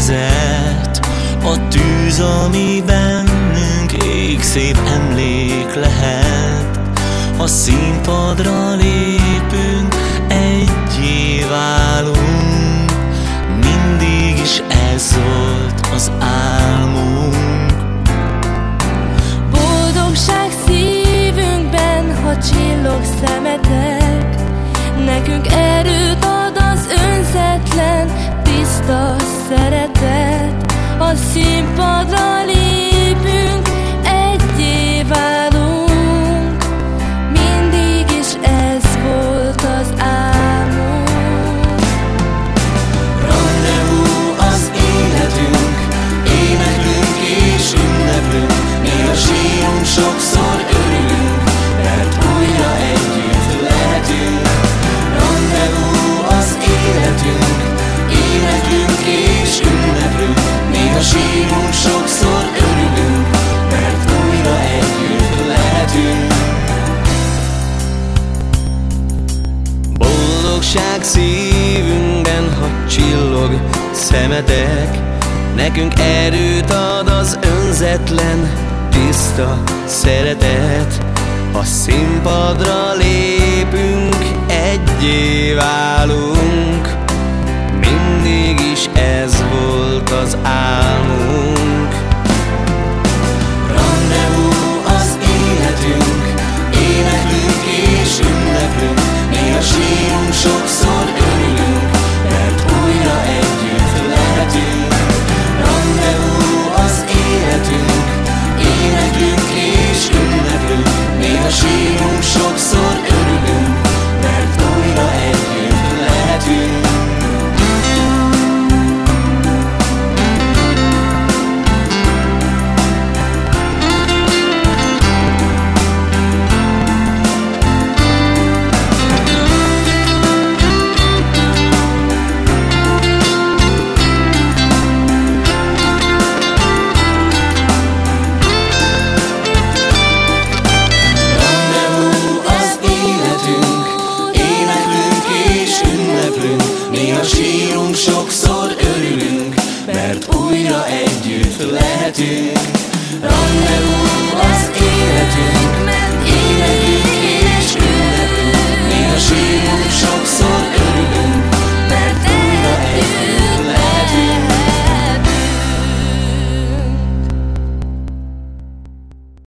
vezet. A tűz, ami bennünk ég, szép emlék lehet. A színpadra lépünk, egyé válunk. Mindig is ez volt az álmunk. Boldogság szívünkben, ha csillag boldogság szívünkben, ha csillog szemetek. Nekünk erőt ad az önzetlen, tiszta szeretet. A színpadra lépünk, egyé válunk Sokunk sokszor örülünk, mert újra együtt lehetünk. Rendezvú az életünk,